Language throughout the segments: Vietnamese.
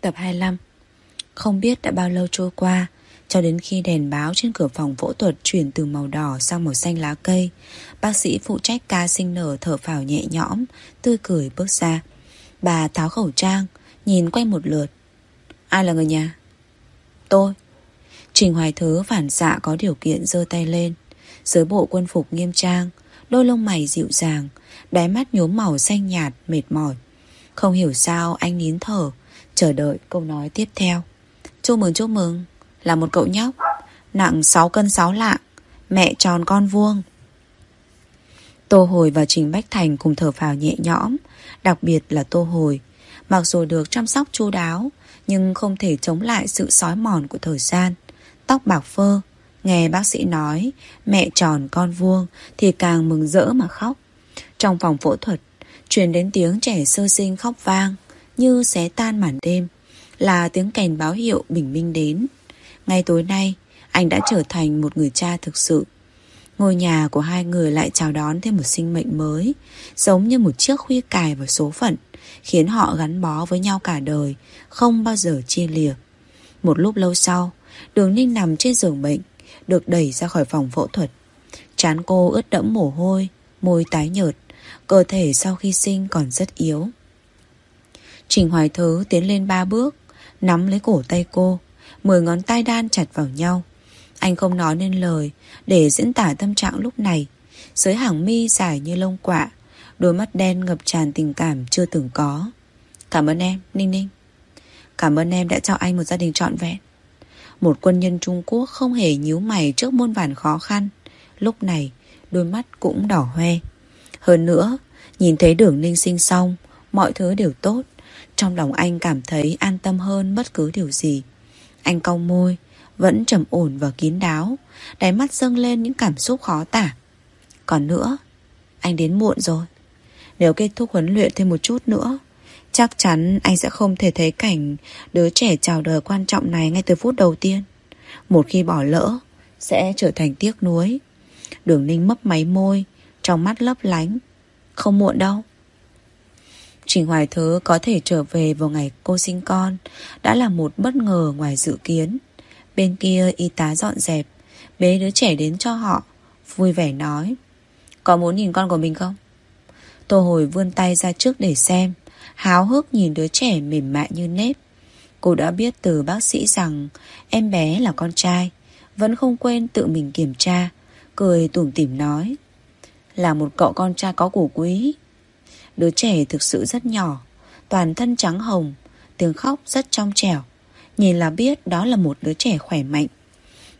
Tập 25 Không biết đã bao lâu trôi qua, Cho đến khi đèn báo trên cửa phòng phẫu thuật Chuyển từ màu đỏ sang màu xanh lá cây, Bác sĩ phụ trách ca sinh nở thở phào nhẹ nhõm, Tươi cười bước ra. Bà tháo khẩu trang, Nhìn quanh một lượt. Ai là người nhà? Tôi. Trình Hoài Thứ phản xạ có điều kiện giơ tay lên. Dưới bộ quân phục nghiêm trang, Đôi lông mày dịu dàng, Đáy mắt nhốm màu xanh nhạt, mệt mỏi. Không hiểu sao anh nín thở Chờ đợi câu nói tiếp theo. Chúc mừng chúc mừng. Là một cậu nhóc. Nặng 6 cân 6 lạng. Mẹ tròn con vuông. Tô Hồi và Trình Bách Thành cùng thở phào nhẹ nhõm. Đặc biệt là Tô Hồi. Mặc dù được chăm sóc chu đáo, Nhưng không thể chống lại sự sói mòn của thời gian. Tóc bạc phơ. Nghe bác sĩ nói, Mẹ tròn con vuông Thì càng mừng rỡ mà khóc. Trong phòng phẫu thuật, Truyền đến tiếng trẻ sơ sinh khóc vang. Như xé tan màn đêm, Là tiếng kèn báo hiệu bình minh đến. Ngay tối nay, Anh đã trở thành một người cha thực sự. Ngôi nhà của hai người lại chào đón thêm một sinh mệnh mới, Giống như một chiếc khuya cài vào số phận, Khiến họ gắn bó với nhau cả đời, Không bao giờ chia lìa. Một lúc lâu sau, Đường Ninh nằm trên giường bệnh, Được đẩy ra khỏi phòng phẫu thuật. Chán cô ướt đẫm mồ hôi, Môi tái nhợt, Cơ thể sau khi sinh còn rất yếu. Trình Hoài Thứ tiến lên ba bước Nắm lấy cổ tay cô Mười ngón tay đan chặt vào nhau. Anh không nói nên lời Để diễn tả tâm trạng lúc này. Dưới hàng mi dài như lông quạ Đôi mắt đen ngập tràn tình cảm chưa từng có. Cảm ơn em, Ninh Ninh. Cảm ơn em đã cho anh một gia đình trọn vẹn. Một quân nhân Trung Quốc không hề nhíu mày trước muôn vàn khó khăn. Lúc này đôi mắt cũng đỏ hoe. Hơn nữa Nhìn thấy đường ninh sinh xong Mọi thứ đều tốt. Trong lòng anh cảm thấy an tâm hơn bất cứ điều gì. Anh cong môi, Vẫn trầm ổn và kín đáo, Đáy mắt dâng lên những cảm xúc khó tả. Còn nữa, Anh đến muộn rồi. Nếu kết thúc huấn luyện thêm một chút nữa, Chắc chắn anh sẽ không thể thấy cảnh Đứa trẻ chào đời quan trọng này Ngay từ phút đầu tiên. Một khi bỏ lỡ, Sẽ trở thành tiếc nuối. Đường ninh mấp máy môi, Trong mắt lấp lánh. Không muộn đâu. Trình Hoài Thứ có thể trở về vào ngày cô sinh con, Đã là một bất ngờ ngoài dự kiến Bên kia y tá dọn dẹp, Bế đứa trẻ đến cho họ, Vui vẻ nói, Có muốn nhìn con của mình không? Tô hồi vươn tay ra trước để xem, Háo hức nhìn đứa trẻ mềm mại như nếp Cô đã biết từ bác sĩ rằng Em bé là con trai, Vẫn không quên tự mình kiểm tra, Cười tủm tỉm nói, Là một cậu con trai có củ quý Đứa trẻ thực sự rất nhỏ, Toàn thân trắng hồng, Tiếng khóc rất trong trẻo. Nhìn là biết đó là một đứa trẻ khỏe mạnh.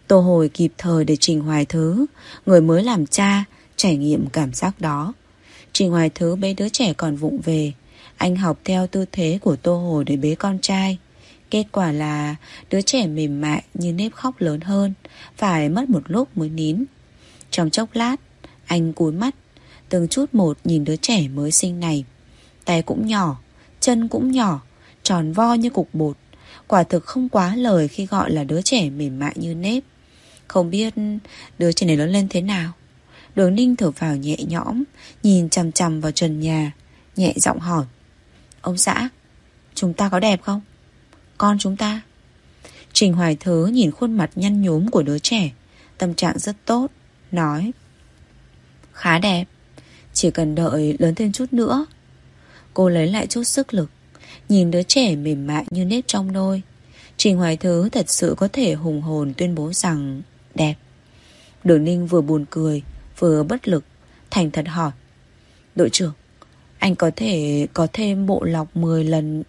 Tô hồi kịp thời để Trình Hoài Thứ, Người mới làm cha, Trải nghiệm cảm giác đó. Trình Hoài Thứ bế đứa trẻ còn vụng về, Anh học theo tư thế của Tô Hồi để bế con trai. Kết quả là đứa trẻ mềm mại như nếp khóc lớn hơn, Phải mất một lúc mới nín. Trong chốc lát, Anh cúi mắt Từng chút một nhìn đứa trẻ mới sinh này. Tay cũng nhỏ, Chân cũng nhỏ, Tròn vo như cục bột. Quả thực không quá lời khi gọi là đứa trẻ mềm mại như nếp. Không biết đứa trẻ này lớn lên thế nào. Đường ninh thở vào nhẹ nhõm, Nhìn chằm chằm vào trần nhà, Nhẹ giọng hỏi. Ông xã, Chúng ta có đẹp không? Con chúng ta. Trình Hoài Thứ nhìn khuôn mặt nhăn nhúm của đứa trẻ, Tâm trạng rất tốt, Nói. Khá đẹp. Chỉ cần đợi lớn thêm chút nữa. Cô lấy lại chút sức lực, Nhìn đứa trẻ mềm mại như nếp trong nôi. Trình Hoài Thứ thật sự có thể hùng hồn tuyên bố rằng, Đẹp. Đường Ninh vừa buồn cười, Vừa bất lực, Thành thật hỏi, Đội trưởng, Anh có thể có thêm bộ lọc 10 lần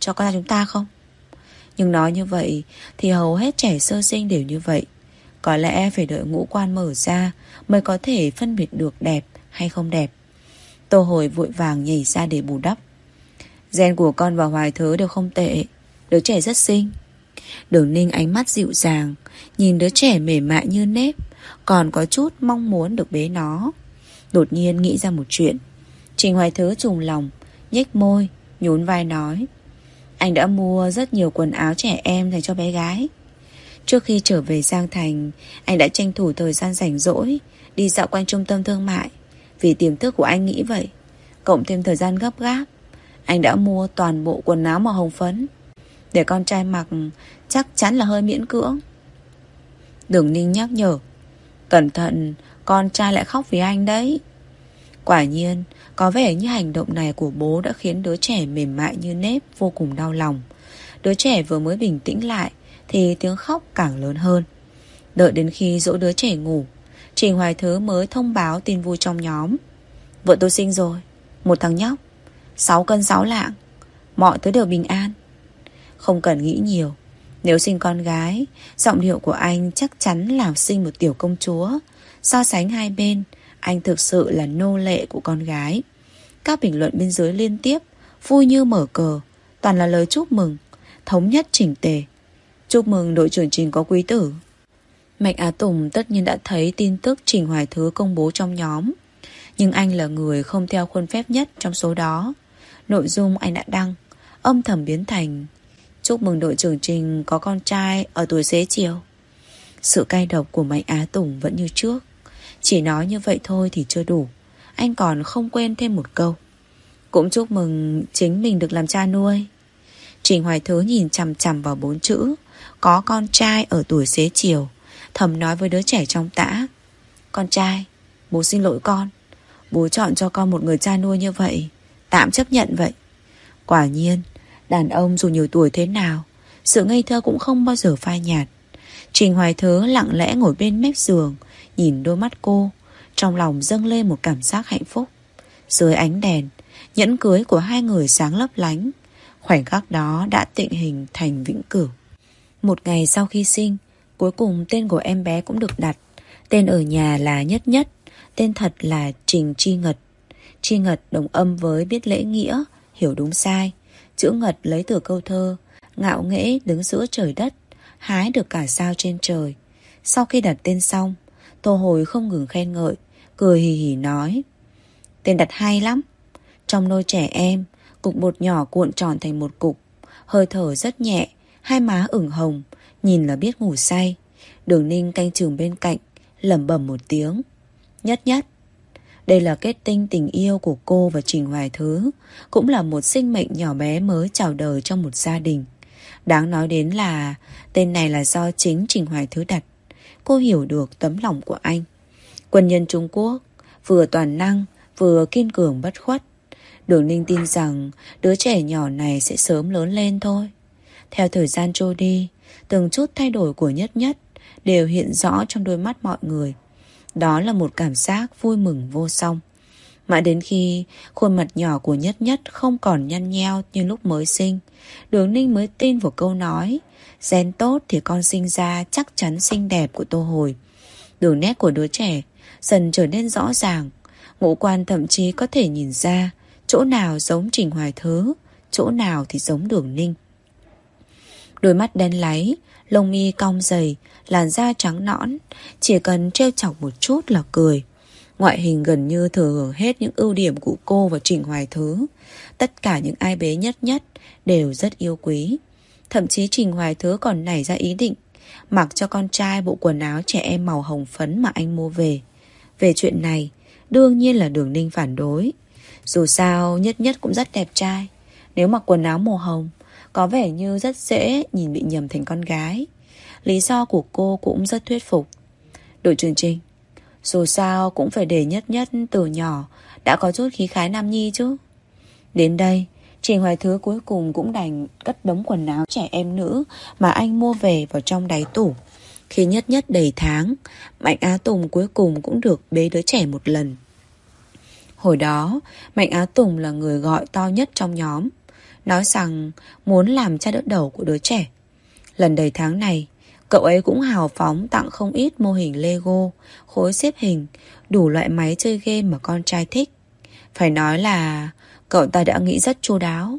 Cho con chúng ta không? Nhưng nói như vậy Thì hầu hết trẻ sơ sinh đều như vậy. Có lẽ phải đợi ngũ quan mở ra Mới có thể phân biệt được đẹp hay không đẹp. Tô hồi vội vàng nhảy ra để bù đắp. Gen của con và Hoài Thứ đều không tệ Đứa trẻ rất xinh. Đường ninh ánh mắt dịu dàng Nhìn đứa trẻ mềm mại như nếp Còn có chút mong muốn được bế nó. Đột nhiên nghĩ ra một chuyện Trình Hoài Thứ trùng lòng nhếch môi, nhún vai nói Anh đã mua rất nhiều quần áo trẻ em dành cho bé gái. Trước khi trở về Giang Thành Anh đã tranh thủ thời gian rảnh rỗi Đi dạo quanh trung tâm thương mại. Vì tiềm thức của anh nghĩ vậy. Cộng thêm thời gian gấp gáp, Anh đã mua toàn bộ quần áo màu hồng phấn. Để con trai mặc, chắc chắn là hơi miễn cưỡng. Đường Ninh nhắc nhở, Cẩn thận, Con trai lại khóc vì anh đấy. Quả nhiên, Có vẻ như hành động này của bố đã khiến đứa trẻ mềm mại như nếp, Vô cùng đau lòng. Đứa trẻ vừa mới bình tĩnh lại, Thì tiếng khóc càng lớn hơn. Đợi đến khi dỗ đứa trẻ ngủ Trình Hoài Thứ mới thông báo tin vui trong nhóm. Vợ tôi sinh rồi, Một thằng nhóc 6 cân 6 lạng, Mọi thứ đều bình an. Không cần nghĩ nhiều, Nếu sinh con gái, Giọng điệu của anh chắc chắn là sinh một tiểu công chúa. So sánh hai bên, Anh thực sự là nô lệ của con gái. Các bình luận bên dưới liên tiếp, Vui như mở cờ, Toàn là lời chúc mừng, Thống nhất chỉnh tề. Chúc mừng đội trưởng Trình có quý tử. Mạch Á Tùng tất nhiên đã thấy tin tức Trình Hoài Thứ công bố trong nhóm. Nhưng anh là người không theo khuôn phép nhất trong số đó. Nội dung anh đã đăng, Âm thầm biến thành, Chúc mừng đội trưởng Trình có con trai Ở tuổi xế chiều. Sự cay độc của Mạnh Á Tùng vẫn như trước. Chỉ nói như vậy thôi thì chưa đủ. Anh còn không quên thêm một câu, Cũng chúc mừng chính mình được làm cha nuôi. Trình Hoài Thứ nhìn chằm chằm vào bốn chữ, Có con trai ở tuổi xế chiều. Thầm nói với đứa trẻ trong tã. Con trai, Bố xin lỗi con. Bố chọn cho con một người cha nuôi như vậy. Tạm chấp nhận vậy. Quả nhiên, Đàn ông dù nhiều tuổi thế nào, Sự ngây thơ cũng không bao giờ phai nhạt. Trình Hoài Thớ lặng lẽ ngồi bên mép giường, Nhìn đôi mắt cô. Trong lòng dâng lên một cảm giác hạnh phúc. Dưới ánh đèn, Nhẫn cưới của hai người sáng lấp lánh. Khoảnh khắc đó đã tịnh hình thành vĩnh cửu. Một ngày sau khi sinh Cuối cùng tên của em bé cũng được đặt. Tên ở nhà là Nhất Nhất, Tên thật là Trình Chi Ngật. Chi Ngật đồng âm với biết lễ nghĩa, Hiểu đúng sai. Chữ Ngật lấy từ câu thơ, Ngạo nghễ đứng giữa trời đất, Hái được cả sao trên trời. Sau khi đặt tên xong, Tô Hồi không ngừng khen ngợi, Cười hì hì nói, Tên đặt hay lắm. Trong nôi trẻ em, Cục bột nhỏ cuộn tròn thành một cục, Hơi thở rất nhẹ, Hai má ửng hồng Nhìn là biết ngủ say. Đường ninh canh trường bên cạnh, lẩm bẩm một tiếng. Nhất nhất. Đây là kết tinh tình yêu của cô và Trình Hoài Thứ, Cũng là một sinh mệnh nhỏ bé mới chào đời trong một gia đình. Đáng nói đến là Tên này là do chính Trình Hoài Thứ đặt. Cô hiểu được tấm lòng của anh. Quân nhân Trung Quốc, Vừa toàn năng, Vừa kiên cường bất khuất. Đường Ninh tin rằng Đứa trẻ nhỏ này sẽ sớm lớn lên thôi. Theo thời gian trôi đi Từng chút thay đổi của nhất nhất, Đều hiện rõ trong đôi mắt mọi người. Đó là một cảm giác vui mừng vô song. Mãi đến khi khuôn mặt nhỏ của nhất nhất không còn nhăn nheo như lúc mới sinh, Đường Ninh mới tin vào câu nói, Gen tốt thì con sinh ra chắc chắn xinh đẹp của Tô Hồi. Đường nét của đứa trẻ dần trở nên rõ ràng, Ngũ quan thậm chí có thể nhìn ra Chỗ nào giống Trình Hoài Thứ, Chỗ nào thì giống Đường Ninh. Đôi mắt đen láy, Lông mi cong dày, Làn da trắng nõn. Chỉ cần treo chọc một chút là cười. Ngoại hình gần như thừa hưởng hết những ưu điểm của cô và Trình Hoài Thứ. Tất cả những ai bế nhất nhất Đều rất yêu quý. Thậm chí Trình Hoài Thứ còn nảy ra ý định, Mặc cho con trai bộ quần áo trẻ em màu hồng phấn mà anh mua về. Về chuyện này, Đương nhiên là đường ninh phản đối. Dù sao, nhất nhất cũng rất đẹp trai. Nếu mặc quần áo màu hồng có vẻ như rất dễ nhìn bị nhầm thành con gái. Lý do của cô cũng rất thuyết phục. Đội trưởng Trinh Dù sao cũng phải để nhất nhất từ nhỏ, Đã có chút khí khái nam nhi chứ. Đến đây, Trình Hoài Thứ cuối cùng cũng đành cất đống quần áo trẻ em nữ Mà anh mua về vào trong đáy tủ. Khi nhất nhất đầy tháng, Mạnh Á Tùng cuối cùng cũng được bế đứa trẻ một lần. Hồi đó, Mạnh Á Tùng là người gọi to nhất trong nhóm. Nói rằng muốn làm cha đỡ đầu của đứa trẻ. Lần đầy tháng này, Cậu ấy cũng hào phóng tặng không ít mô hình Lego, Khối xếp hình, Đủ loại máy chơi game mà con trai thích. Phải nói là Cậu ta đã nghĩ rất chu đáo.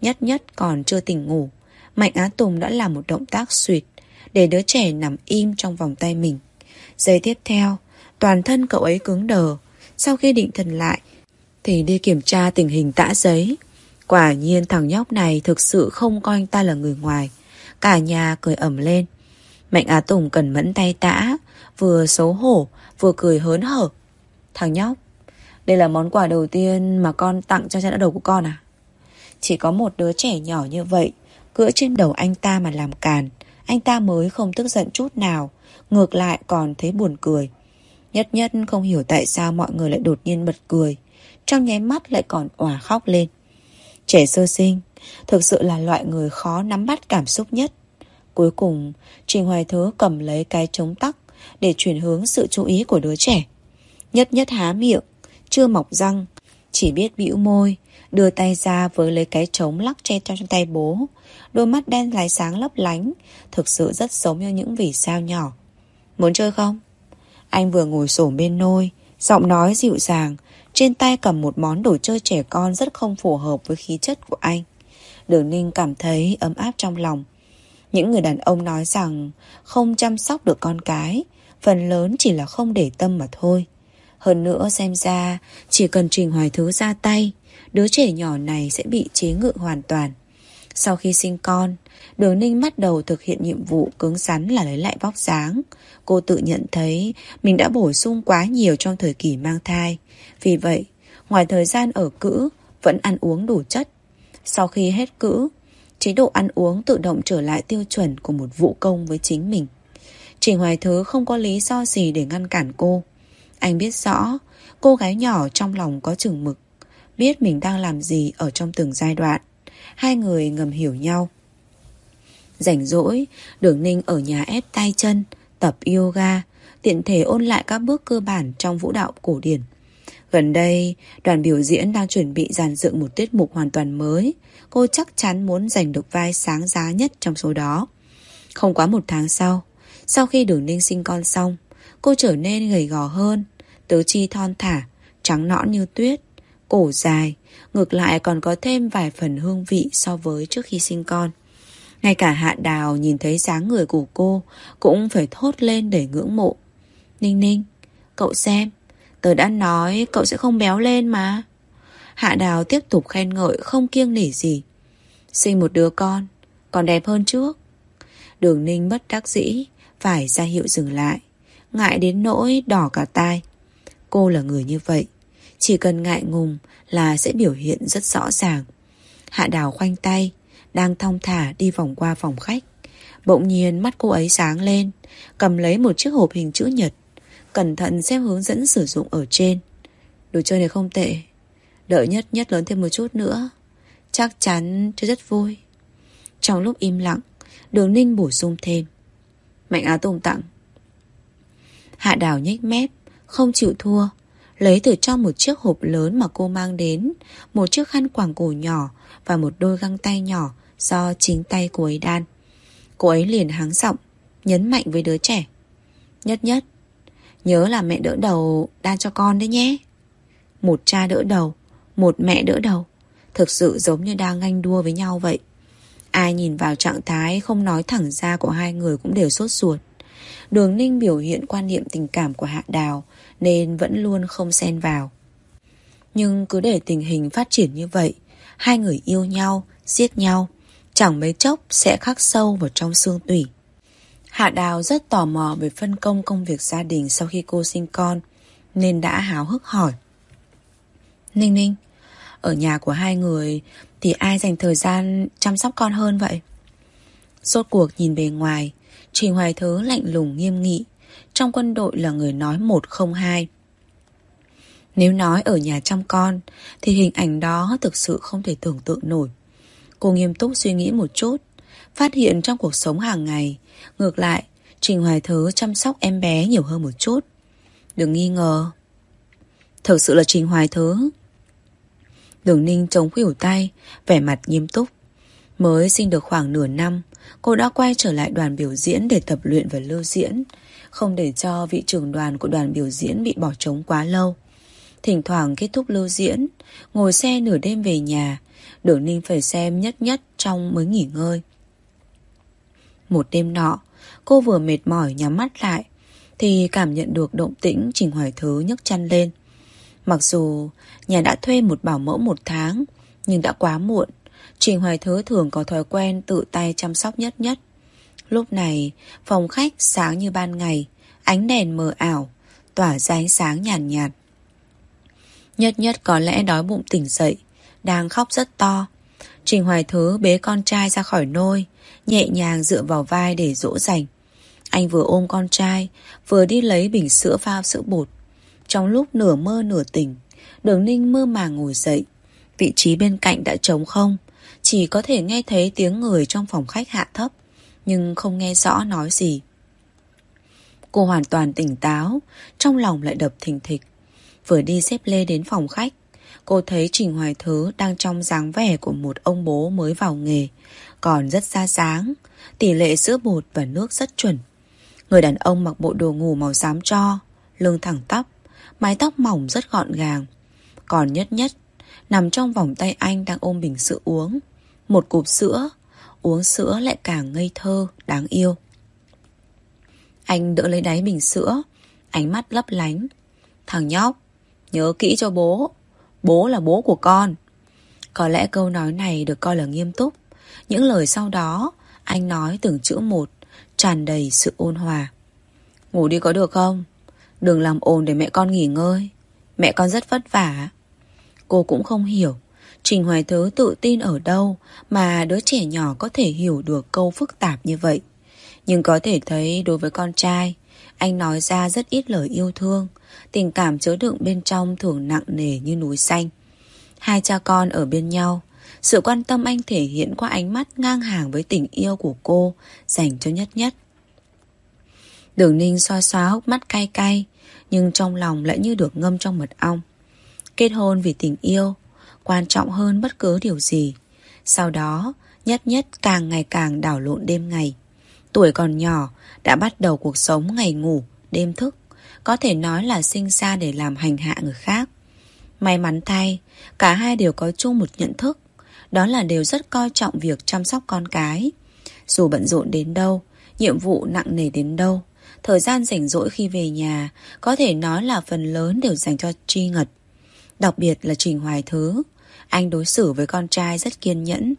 Nhất nhất còn chưa tỉnh ngủ, Mạnh Á Tùng đã làm một động tác suyệt Để đứa trẻ nằm im trong vòng tay mình. Giây tiếp theo, Toàn thân cậu ấy cứng đờ. Sau khi định thần lại, Thì đi kiểm tra tình hình tã giấy. Quả nhiên thằng nhóc này thực sự không coi anh ta là người ngoài. Cả nhà cười ẩm lên. Mạnh Á Tùng cần mẫn tay tã, vừa xấu hổ, vừa cười hớn hở. Thằng nhóc, đây là món quà đầu tiên mà con tặng cho cha đã đầu của con à? Chỉ có một đứa trẻ nhỏ như vậy Cưỡi trên đầu anh ta mà làm càn Anh ta mới không tức giận chút nào Ngược lại còn thấy buồn cười Nhất nhất không hiểu tại sao mọi người lại đột nhiên bật cười Trong nháy mắt lại còn òa khóc lên Trẻ sơ sinh, Thực sự là loại người khó nắm bắt cảm xúc nhất. Cuối cùng, Trình Hoài Thứ cầm lấy cái chống tắc Để chuyển hướng sự chú ý của đứa trẻ. Nhất nhất há miệng, Chưa mọc răng, Chỉ biết bĩu môi, Đưa tay ra với lấy cái trống lắc che trong tay bố. Đôi mắt đen lái sáng lấp lánh, Thực sự rất giống như những vì sao nhỏ. Muốn chơi không? Anh vừa ngồi sổ bên nôi, Giọng nói dịu dàng trên tay cầm một món đồ chơi trẻ con Rất không phù hợp với khí chất của anh Đường Ninh cảm thấy ấm áp trong lòng Những người đàn ông nói rằng Không chăm sóc được con cái, Phần lớn chỉ là không để tâm mà thôi Hơn nữa xem ra, Chỉ cần Trình Hoài Thứ ra tay, Đứa trẻ nhỏ này sẽ bị chế ngự hoàn toàn Sau khi sinh con, Đường Ninh bắt đầu thực hiện nhiệm vụ cứng rắn là lấy lại vóc dáng. Cô tự nhận thấy mình đã bổ sung quá nhiều trong thời kỳ mang thai. Vì vậy, ngoài thời gian ở cữ, vẫn ăn uống đủ chất. Sau khi hết cữ, chế độ ăn uống tự động trở lại tiêu chuẩn của một vụ công với chính mình. Trình Hoài Thứ không có lý do gì để ngăn cản cô. Anh biết rõ, cô gái nhỏ trong lòng có chừng mực, biết mình đang làm gì ở trong từng giai đoạn. Hai người ngầm hiểu nhau. Rảnh rỗi, Đường Ninh ở nhà ép tay chân, tập yoga, tiện thể ôn lại các bước cơ bản trong vũ đạo cổ điển. Gần đây, đoàn biểu diễn đang chuẩn bị dàn dựng một tiết mục hoàn toàn mới. Cô chắc chắn muốn giành được vai sáng giá nhất trong số đó. Không quá một tháng sau, sau khi đường ninh sinh con xong, cô trở nên gầy gò hơn, tứ chi thon thả, trắng nõn như tuyết, cổ dài, ngược lại còn có thêm vài phần hương vị so với trước khi sinh con. Ngay cả hạ đào nhìn thấy dáng người của cô Cũng phải thốt lên để ngưỡng mộ Ninh ninh Cậu xem Tớ đã nói cậu sẽ không béo lên mà. Hạ đào tiếp tục khen ngợi Không kiêng nể gì. Sinh một đứa con Còn đẹp hơn trước. Đường ninh bất đắc dĩ Phải ra hiệu dừng lại. Ngại đến nỗi đỏ cả tai. Cô là người như vậy Chỉ cần ngại ngùng là sẽ biểu hiện rất rõ ràng. Hạ đào khoanh tay đang thong thả đi vòng qua phòng khách. Bỗng nhiên mắt cô ấy sáng lên, cầm lấy một chiếc hộp hình chữ nhật, cẩn thận xem hướng dẫn sử dụng ở trên. Đồ chơi này không tệ, đợi nhất nhất lớn thêm một chút nữa, chắc chắn chơi rất vui. Trong lúc im lặng, đường ninh bổ sung thêm. Mạnh Á Tùng tặng. Hạ Đào nhếch mép, không chịu thua, lấy từ trong một chiếc hộp lớn mà cô mang đến, một chiếc khăn quàng cổ nhỏ và một đôi găng tay nhỏ do chính tay cô ấy đan. Cô ấy liền háng giọng, nhấn mạnh với đứa trẻ. Nhất nhất, nhớ là mẹ đỡ đầu đan cho con đấy nhé. Một cha đỡ đầu, một mẹ đỡ đầu. Thực sự giống như đang ganh đua với nhau vậy. Ai nhìn vào trạng thái không nói thẳng ra của hai người cũng đều sốt ruột. Đường Ninh biểu hiện quan niệm tình cảm của Hạ Đào nên vẫn luôn không xen vào. Nhưng cứ để tình hình phát triển như vậy, hai người yêu nhau, giết nhau, chẳng mấy chốc sẽ khắc sâu vào trong xương tủy. Hạ Đào rất tò mò về phân công công việc gia đình sau khi cô sinh con, nên đã háo hức hỏi. Ninh Ninh, ở nhà của hai người thì ai dành thời gian chăm sóc con hơn vậy? Rốt cuộc nhìn bề ngoài, Trình Hoài Thứ lạnh lùng nghiêm nghị, trong quân đội là người nói một không hai. Nếu nói ở nhà chăm con, thì hình ảnh đó thực sự không thể tưởng tượng nổi. Cô nghiêm túc suy nghĩ một chút Phát hiện trong cuộc sống hàng ngày. Ngược lại, Trình Hoài Thứ chăm sóc em bé nhiều hơn một chút. Đừng nghi ngờ. Thật sự là Trình Hoài Thứ Đường Ninh chống khuỷu tay, Vẻ mặt nghiêm túc. Mới sinh được khoảng nửa năm, Cô đã quay trở lại đoàn biểu diễn Để tập luyện và lưu diễn. Không để cho vị trưởng đoàn của đoàn biểu diễn Bị bỏ trống quá lâu. Thỉnh thoảng kết thúc lưu diễn, Ngồi xe nửa đêm về nhà. Đường Ninh phải xem nhất nhất trong mới nghỉ ngơi. Một đêm nọ, cô vừa mệt mỏi nhắm mắt lại, thì cảm nhận được động tĩnh Trình Hoài Thứ nhấc chăn lên. Mặc dù nhà đã thuê một bảo mẫu một tháng, nhưng đã quá muộn. Trình Hoài Thứ thường có thói quen tự tay chăm sóc nhất nhất. Lúc này, phòng khách sáng như ban ngày, ánh đèn mờ ảo, tỏa ra ánh sáng nhàn nhạt, nhạt. Nhất nhất có lẽ đói bụng tỉnh dậy, đang khóc rất to. Trình Hoài Thứ bế con trai ra khỏi nôi, nhẹ nhàng dựa vào vai để dỗ dành. Anh vừa ôm con trai, vừa đi lấy bình sữa pha sữa bột. Trong lúc nửa mơ nửa tỉnh, đường ninh mơ màng ngồi dậy. Vị trí bên cạnh đã trống không, chỉ có thể nghe thấy tiếng người trong phòng khách hạ thấp, nhưng không nghe rõ nói gì. Cô hoàn toàn tỉnh táo, trong lòng lại đập thình thịch. Vừa đi xếp lê đến phòng khách, cô thấy Trình Hoài Thứ đang trong dáng vẻ của một ông bố mới vào nghề, còn rất xa sáng, tỷ lệ sữa bột và nước rất chuẩn. Người đàn ông mặc bộ đồ ngủ màu xám cho, lưng thẳng tóc, mái tóc mỏng rất gọn gàng. Còn nhất nhất, nằm trong vòng tay anh đang ôm bình sữa uống. Một cụp sữa, uống sữa lại càng ngây thơ, đáng yêu. Anh đỡ lấy đáy bình sữa, ánh mắt lấp lánh. Thằng nhóc, nhớ kỹ cho bố. Bố là bố của con. Có lẽ câu nói này được coi là nghiêm túc. Những lời sau đó, anh nói từng chữ một, tràn đầy sự ôn hòa. Ngủ đi có được không? Đừng làm ồn để mẹ con nghỉ ngơi. Mẹ con rất vất vả. Cô cũng không hiểu. Trình Hoài Thứ tự tin ở đâu mà đứa trẻ nhỏ có thể hiểu được câu phức tạp như vậy. Nhưng có thể thấy đối với con trai, anh nói ra rất ít lời yêu thương, tình cảm chứa đựng bên trong thường nặng nề như núi xanh. Hai cha con ở bên nhau, sự quan tâm anh thể hiện qua ánh mắt ngang hàng với tình yêu của cô dành cho nhất nhất. Đường ninh xoa xoa hốc mắt cay cay, nhưng trong lòng lại như được ngâm trong mật ong. Kết hôn vì tình yêu, quan trọng hơn bất cứ điều gì. Sau đó, nhất nhất càng ngày càng đảo lộn đêm ngày. Tuổi còn nhỏ, đã bắt đầu cuộc sống ngày ngủ, đêm thức. Có thể nói là sinh ra để làm hành hạ người khác. May mắn thay, cả hai đều có chung một nhận thức. Đó là đều rất coi trọng việc chăm sóc con cái. Dù bận rộn đến đâu, nhiệm vụ nặng nề đến đâu, thời gian rảnh rỗi khi về nhà có thể nói là phần lớn đều dành cho Tri Ngật. Đặc biệt là Trình Hoài Thứ. Anh đối xử với con trai rất kiên nhẫn.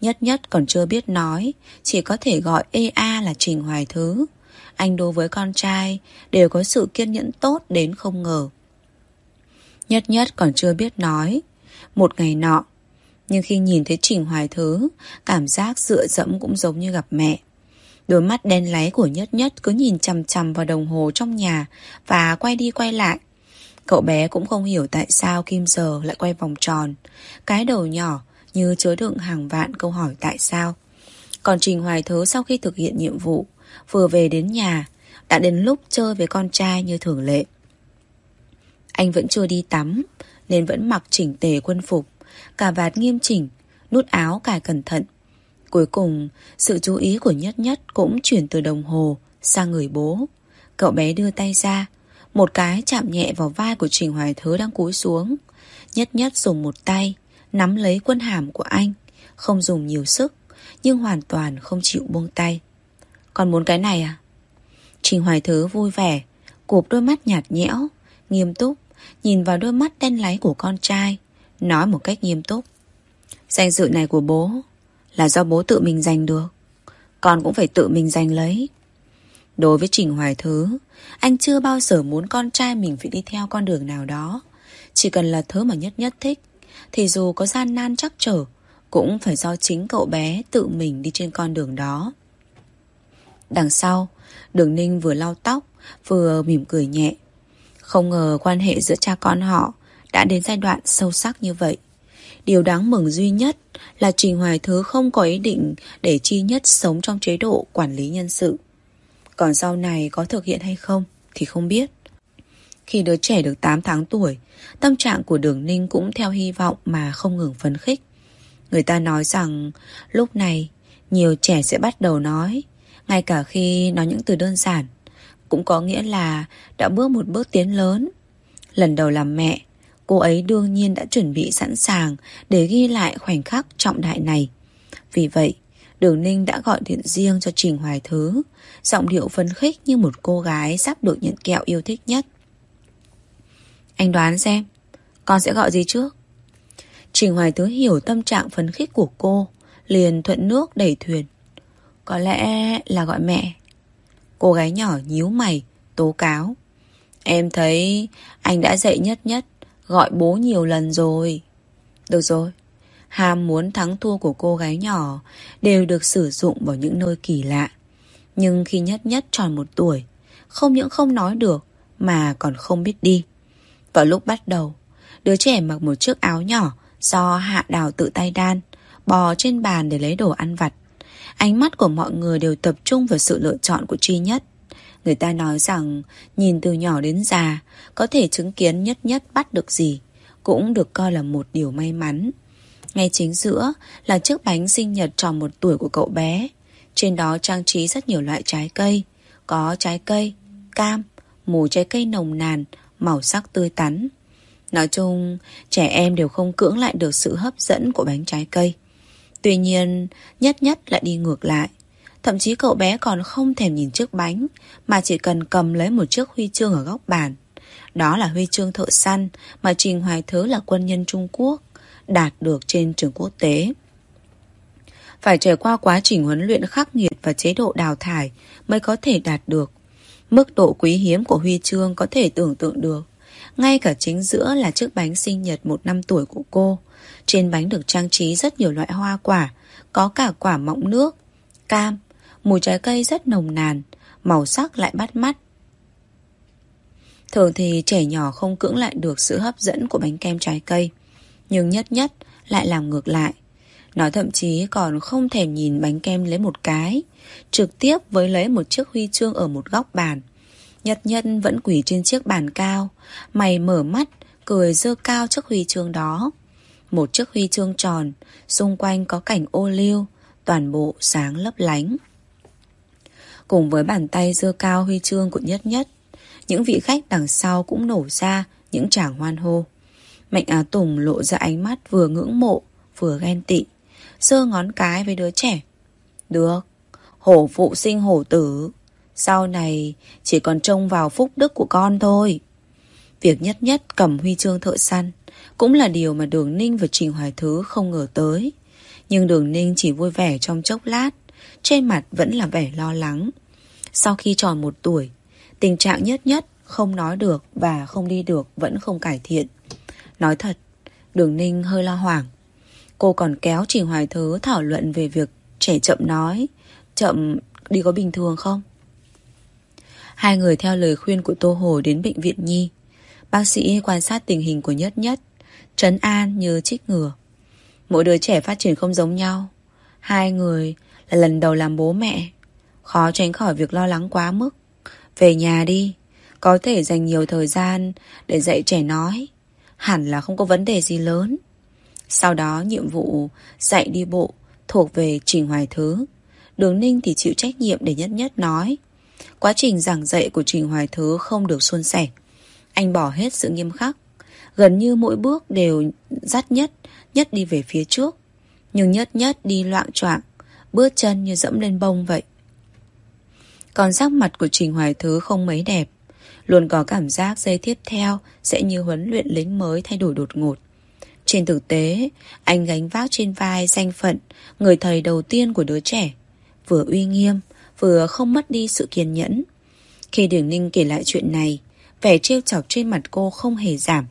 Nhất nhất còn chưa biết nói, chỉ có thể gọi EA là Trình Hoài Thứ. Anh đối với con trai đều có sự kiên nhẫn tốt đến không ngờ. Nhất nhất còn chưa biết nói. Một ngày nọ, nhưng khi nhìn thấy Trình Hoài Thứ, cảm giác dựa dẫm cũng giống như gặp mẹ. Đôi mắt đen láy của Nhất Nhất cứ nhìn chằm chằm vào đồng hồ trong nhà và quay đi quay lại. Cậu bé cũng không hiểu tại sao Kim giờ lại quay vòng tròn. Cái đầu nhỏ như chứa đựng hàng vạn câu hỏi tại sao. Còn Trình Hoài Thứ sau khi thực hiện nhiệm vụ, vừa về đến nhà, đã đến lúc chơi với con trai như thường lệ. Anh vẫn chưa đi tắm, nên vẫn mặc chỉnh tề quân phục, cả vạt nghiêm chỉnh, nút áo cài cẩn thận. Cuối cùng, sự chú ý của Nhất Nhất cũng chuyển từ đồng hồ sang người bố. Cậu bé đưa tay ra, một cái chạm nhẹ vào vai của Trình Hoài Thứ đang cúi xuống. Nhất Nhất dùng một tay, nắm lấy quân hàm của anh, không dùng nhiều sức, nhưng hoàn toàn không chịu buông tay. Còn muốn cái này à? Trình Hoài Thứ vui vẻ, cụp đôi mắt nhạt nhẽo, nghiêm túc, nhìn vào đôi mắt đen láy của con trai, nói một cách nghiêm túc. Danh dự này của bố là do bố tự mình giành được. Con cũng phải tự mình giành lấy. Đối với Trình Hoài Thứ, anh chưa bao giờ muốn con trai mình phải đi theo con đường nào đó. Chỉ cần là thứ mà nhất nhất thích, thì dù có gian nan chắc trở, cũng phải do chính cậu bé tự mình đi trên con đường đó. Đằng sau, đường ninh vừa lau tóc, vừa mỉm cười nhẹ. Không ngờ quan hệ giữa cha con họ đã đến giai đoạn sâu sắc như vậy. Điều đáng mừng duy nhất là Trình Hoài Thứ không có ý định để Chi Nhất sống trong chế độ quản lý nhân sự. Còn sau này có thực hiện hay không thì không biết. Khi đứa trẻ được 8 tháng tuổi, tâm trạng của Đường Ninh cũng theo hy vọng mà không ngừng phấn khích. Người ta nói rằng lúc này nhiều trẻ sẽ bắt đầu nói, ngay cả khi nói những từ đơn giản, cũng có nghĩa là đã bước một bước tiến lớn. Lần đầu làm mẹ, cô ấy đương nhiên đã chuẩn bị sẵn sàng để ghi lại khoảnh khắc trọng đại này. Vì vậy, Đường Ninh đã gọi điện riêng cho Trình Hoài Thứ, giọng điệu phấn khích như một cô gái sắp được nhận kẹo yêu thích nhất. Anh đoán xem, con sẽ gọi gì trước? Trình Hoài Thứ hiểu tâm trạng phấn khích của cô, liền thuận nước đẩy thuyền. Có lẽ là gọi mẹ. Cô gái nhỏ nhíu mày, tố cáo. Em thấy anh đã dậy nhất nhất, gọi bố nhiều lần rồi. Được rồi, Ham muốn thắng thua của cô gái nhỏ đều được sử dụng vào những nơi kỳ lạ. Nhưng khi nhất nhất tròn một tuổi, không những không nói được mà còn không biết đi. Vào lúc bắt đầu, đứa trẻ mặc một chiếc áo nhỏ do Hạ Đào tự tay đan, bò trên bàn để lấy đồ ăn vặt. Ánh mắt của mọi người đều tập trung vào sự lựa chọn của Tri Nhất. Người ta nói rằng nhìn từ nhỏ đến già, có thể chứng kiến nhất nhất bắt được gì, cũng được coi là một điều may mắn. Ngay chính giữa là chiếc bánh sinh nhật tròn một tuổi của cậu bé. Trên đó trang trí rất nhiều loại trái cây. Có trái cây, cam, mù trái cây nồng nàn, màu sắc tươi tắn. Nói chung, trẻ em đều không cưỡng lại được sự hấp dẫn của bánh trái cây. Tuy nhiên, nhất nhất lại đi ngược lại. Thậm chí cậu bé còn không thèm nhìn chiếc bánh, mà chỉ cần cầm lấy một chiếc huy chương ở góc bàn. Đó là huy chương thợ săn mà Trình Hoài Thứ là quân nhân Trung Quốc, đạt được trên trường quốc tế. Phải trải qua quá trình huấn luyện khắc nghiệt và chế độ đào thải mới có thể đạt được. Mức độ quý hiếm của huy chương có thể tưởng tượng được. Ngay cả chính giữa là chiếc bánh sinh nhật một năm tuổi của cô. Trên bánh được trang trí rất nhiều loại hoa quả, có cả quả mọng nước, cam, mùi trái cây rất nồng nàn, màu sắc lại bắt mắt. Thường thì trẻ nhỏ không cưỡng lại được sự hấp dẫn của bánh kem trái cây. Nhưng nhất nhất lại làm ngược lại. Nó thậm chí còn không thèm nhìn bánh kem lấy một cái, trực tiếp với lấy một chiếc huy chương ở một góc bàn. Nhất nhân vẫn quỷ trên chiếc bàn cao, mày mở mắt, cười dơ cao chiếc huy chương đó. Một chiếc huy chương tròn, xung quanh có cảnh ô liu, toàn bộ sáng lấp lánh. Cùng với bàn tay dơ cao huy chương của Nhất Nhất, những vị khách đằng sau cũng nổ ra những tràng hoan hô. Mạnh Á Tùng lộ ra ánh mắt vừa ngưỡng mộ, vừa ghen tị, Dơ ngón cái với đứa trẻ. Được, hổ phụ sinh hổ tử, sau này chỉ còn trông vào phúc đức của con thôi. Việc nhất nhất cầm huy chương thợ săn cũng là điều mà Đường Ninh và Trình Hoài Thứ không ngờ tới. Nhưng Đường Ninh chỉ vui vẻ trong chốc lát, trên mặt vẫn là vẻ lo lắng. Sau khi tròn một tuổi, tình trạng nhất nhất không nói được và không đi được vẫn không cải thiện. Nói thật, Đường Ninh hơi lo hoảng. Cô còn kéo Trình Hoài Thứ thảo luận về việc trẻ chậm nói. Chậm đi có bình thường không? Hai người theo lời khuyên của Tô Hồ đến bệnh viện Nhi. Bác sĩ quan sát tình hình của Nhất Nhất, trấn an như trích ngừa. Mỗi đứa trẻ phát triển không giống nhau. Hai người là lần đầu làm bố mẹ. Khó tránh khỏi việc lo lắng quá mức. Về nhà đi, có thể dành nhiều thời gian để dạy trẻ nói. Hẳn là không có vấn đề gì lớn. Sau đó nhiệm vụ dạy đi bộ thuộc về Trình Hoài Thứ. Đường Ninh thì chịu trách nhiệm để nhất nhất nói. Quá trình giảng dạy của Trình Hoài Thứ không được suôn sẻ. Anh bỏ hết sự nghiêm khắc. Gần như mỗi bước đều dắt nhất, nhất đi về phía trước. Nhưng nhất nhất đi loạn choạng, bước chân như dẫm lên bông vậy. Còn sắc mặt của Trình Hoài Thứ không mấy đẹp. Luôn có cảm giác giây tiếp theo sẽ như huấn luyện lính mới thay đổi đột ngột. Trên thực tế, anh gánh vác trên vai danh phận, người thầy đầu tiên của đứa trẻ. Vừa uy nghiêm, vừa không mất đi sự kiên nhẫn. Khi Đường Ninh kể lại chuyện này, vẻ trêu chọc trên mặt cô không hề giảm.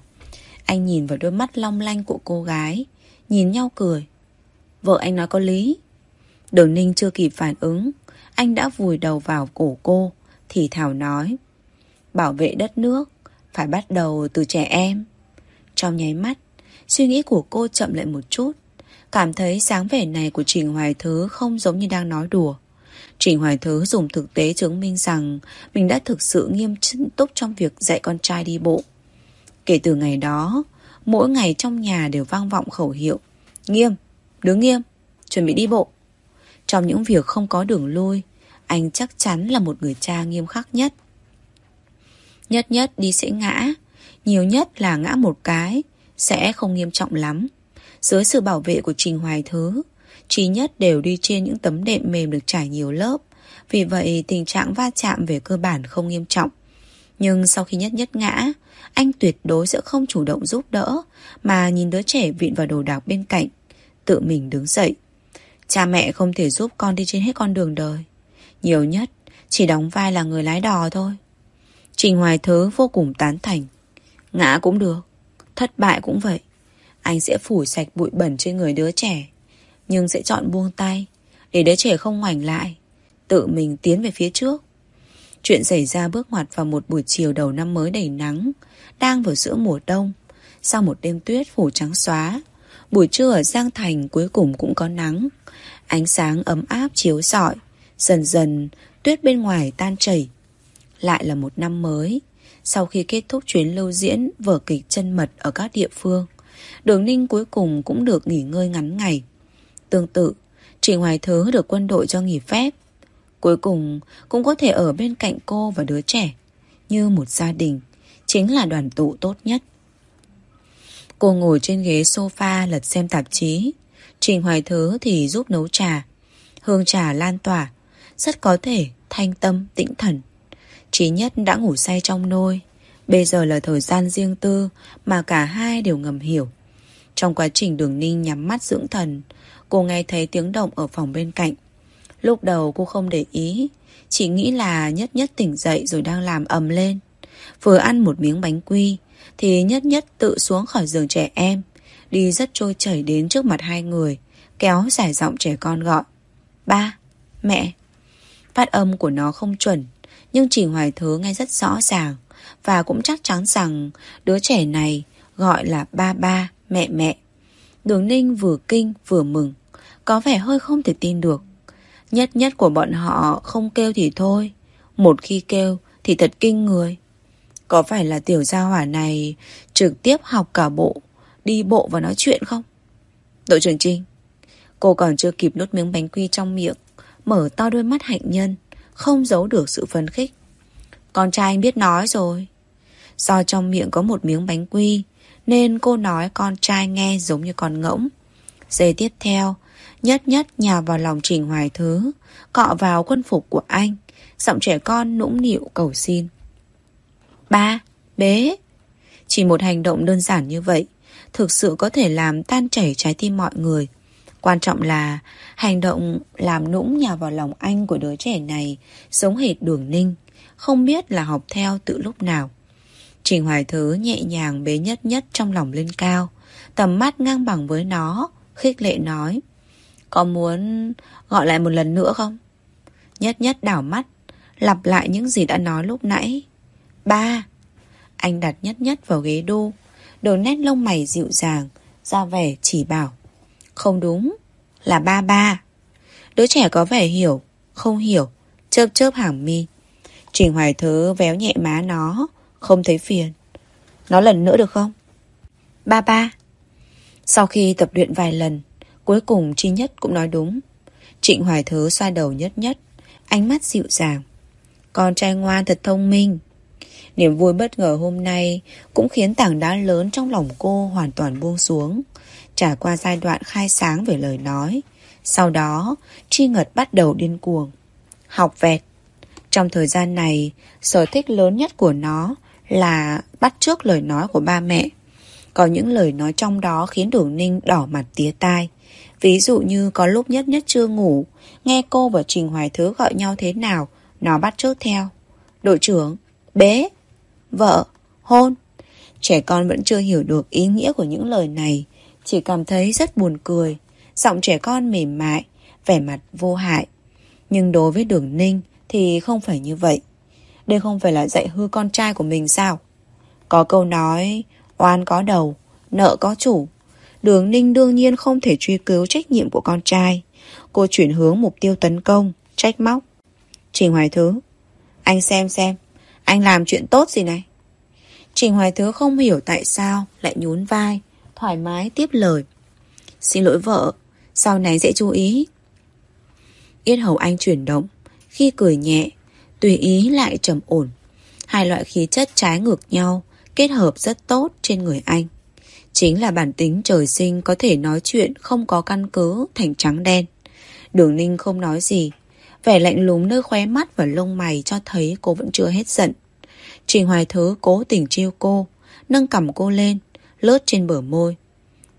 Anh nhìn vào đôi mắt long lanh của cô gái, nhìn nhau cười. Vợ anh nói có lý. Đường Ninh chưa kịp phản ứng, anh đã vùi đầu vào cổ cô, thì thảo nói. Bảo vệ đất nước, phải bắt đầu từ trẻ em. Trong nháy mắt, suy nghĩ của cô chậm lại một chút. Cảm thấy sáng vẻ này của Trình Hoài Thứ không giống như đang nói đùa. Trình Hoài Thứ dùng thực tế chứng minh rằng mình đã thực sự nghiêm túc trong việc dạy con trai đi bộ. Kể từ ngày đó, mỗi ngày trong nhà đều vang vọng khẩu hiệu Nghiêm, đứng nghiêm, chuẩn bị đi bộ. Trong những việc không có đường lui, anh chắc chắn là một người cha nghiêm khắc nhất. Nhất nhất đi sẽ ngã, nhiều nhất là ngã một cái, sẽ không nghiêm trọng lắm. Dưới sự bảo vệ của Trình Hoài Thứ, Trí nhất đều đi trên những tấm đệm mềm được trải nhiều lớp. Vì vậy tình trạng va chạm về cơ bản không nghiêm trọng. Nhưng sau khi nhất nhất ngã, anh tuyệt đối sẽ không chủ động giúp đỡ, mà nhìn đứa trẻ vịn vào đồ đạc bên cạnh, tự mình đứng dậy. Cha mẹ không thể giúp con đi trên hết con đường đời. Nhiều nhất, chỉ đóng vai là người lái đò thôi. Trình Hoài Thứ vô cùng tán thành. Ngã cũng được, thất bại cũng vậy. Anh sẽ phủ sạch bụi bẩn trên người đứa trẻ Nhưng sẽ chọn buông tay Để đứa trẻ không ngoảnh lại Tự mình tiến về phía trước Chuyện xảy ra bước ngoặt vào một buổi chiều đầu năm mới đầy nắng Đang vào giữa mùa đông Sau một đêm tuyết phủ trắng xóa Buổi trưa ở Giang Thành cuối cùng cũng có nắng. Ánh sáng ấm áp chiếu rọi, Dần dần tuyết bên ngoài tan chảy. Lại là một năm mới. Sau khi kết thúc chuyến lưu diễn Vở kịch chân mật ở các địa phương, Đường Ninh cuối cùng cũng được nghỉ ngơi ngắn ngày. Tương tự Trình Hoài Thứ được quân đội cho nghỉ phép. Cuối cùng cũng có thể ở bên cạnh cô và đứa trẻ. Như một gia đình, Chính là đoàn tụ tốt nhất. Cô ngồi trên ghế sofa lật xem tạp chí. Trình Hoài Thứ thì giúp nấu trà. Hương trà lan tỏa. Rất có thể thanh tâm, tĩnh thần. Trí nhất đã ngủ say trong nôi. Bây giờ là thời gian riêng tư Mà cả hai đều ngầm hiểu. Trong quá trình đường ninh nhắm mắt dưỡng thần, Cô nghe thấy tiếng động ở phòng bên cạnh. Lúc đầu cô không để ý, Chỉ nghĩ là nhất nhất tỉnh dậy rồi đang làm ầm lên. Vừa ăn một miếng bánh quy thì nhất nhất tự xuống khỏi giường trẻ em Đi rất trôi chảy đến trước mặt hai người Kéo giải giọng trẻ con gọi Ba, mẹ. Phát âm của nó không chuẩn Nhưng chỉ hoài thứ nghe rất rõ ràng Và cũng chắc chắn rằng Đứa trẻ này gọi là ba ba, mẹ mẹ. Đường ninh vừa kinh vừa mừng Có vẻ hơi không thể tin được. Nhất nhất của bọn họ không kêu thì thôi Một khi kêu thì thật kinh người. Có phải là tiểu gia hỏa này Trực tiếp học cả bộ, Đi bộ và nói chuyện không? Đội trưởng Trinh, Cô còn chưa kịp nuốt miếng bánh quy trong miệng, Mở to đôi mắt hạnh nhân, Không giấu được sự phấn khích. Con trai anh biết nói rồi. Do trong miệng có một miếng bánh quy, Nên cô nói con trai nghe giống như con ngỗng. Giây tiếp theo, Nhất nhất nhào vào lòng Trình Hoài Thứ, Cọ vào quân phục của anh, Giọng trẻ con nũng nịu cầu xin. Ba, bế. Chỉ một hành động đơn giản như vậy Thực sự có thể làm tan chảy trái tim mọi người. Quan trọng là Hành động làm nũng nhào vào lòng anh của đứa trẻ này Giống hệt đường ninh Không biết là học theo từ lúc nào. Trình Hoài Thứ nhẹ nhàng bế nhất nhất trong lòng lên cao Tầm mắt ngang bằng với nó Khích lệ nói có muốn gọi lại một lần nữa không? Nhất nhất đảo mắt Lặp lại những gì đã nói lúc nãy. Ba. Anh đặt nhất nhất vào ghế đu đồ nét lông mày dịu dàng, ra vẻ chỉ bảo, Không đúng, Là ba ba. Đứa trẻ có vẻ hiểu, Không hiểu, Chớp chớp hàng mi. Trình Hoài Thứ véo nhẹ má nó, Không thấy phiền. Nó lần nữa được không? Ba ba. Sau khi tập luyện vài lần, Cuối cùng Chi Nhất cũng nói đúng. Trịnh Hoài Thứ xoa đầu Nhất Nhất, Ánh mắt dịu dàng. Con trai ngoan thật thông minh Niềm vui bất ngờ hôm nay Cũng khiến tảng đá lớn trong lòng cô Hoàn toàn buông xuống. Trải qua giai đoạn khai sáng về lời nói Sau đó Chi Ngật bắt đầu điên cuồng. Học vẹt. Trong thời gian này Sở thích lớn nhất của nó Là bắt trước lời nói của ba mẹ. Có những lời nói trong đó khiến Đường Ninh đỏ mặt tía tai. Ví dụ như có lúc nhất nhất chưa ngủ, nghe cô và Trình Hoài Thứ gọi nhau thế nào, nó bắt chước theo. Đội trưởng, bế, vợ, hôn. Trẻ con vẫn chưa hiểu được ý nghĩa của những lời này, chỉ cảm thấy rất buồn cười. Giọng trẻ con mềm mại, vẻ mặt vô hại. Nhưng đối với đường ninh thì không phải như vậy. Đây không phải là dạy hư con trai của mình sao? Có câu nói, oan có đầu, nợ có chủ. Đường Ninh đương nhiên không thể truy cứu trách nhiệm của con trai. Cô chuyển hướng mục tiêu tấn công, trách móc. Trình Hoài Thứ, anh xem xem, anh làm chuyện tốt gì này? Trình Hoài Thứ không hiểu tại sao lại nhún vai, thoải mái tiếp lời. Xin lỗi vợ, sau này sẽ chú ý. Yết hầu anh chuyển động, khi cười nhẹ, tùy ý lại trầm ổn. Hai loại khí chất trái ngược nhau, kết hợp rất tốt trên người anh. Chính là bản tính trời sinh có thể nói chuyện không có căn cứ thành trắng đen. Đường Ninh không nói gì. Vẻ lạnh lùng nơi khóe mắt và lông mày cho thấy cô vẫn chưa hết giận. Trình Hoài Thứ cố tình chiêu cô, nâng cầm cô lên, lướt trên bờ môi.